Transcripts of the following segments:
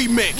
remix.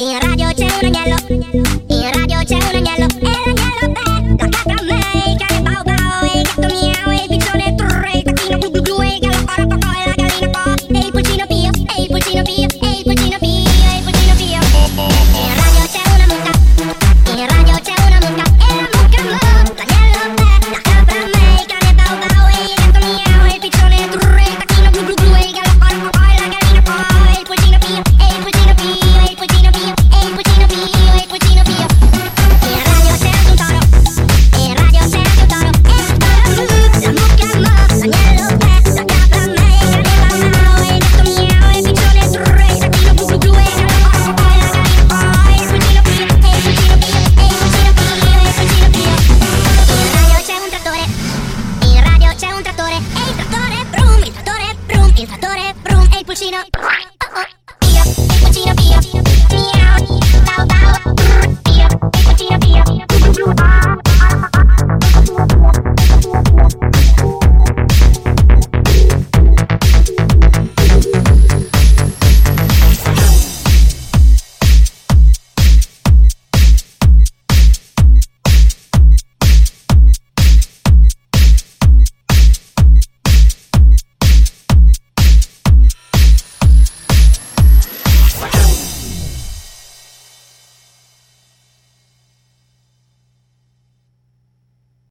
In radio c'è un agnello, in radio c'è un agnello, e l'agnello bello. Puccino.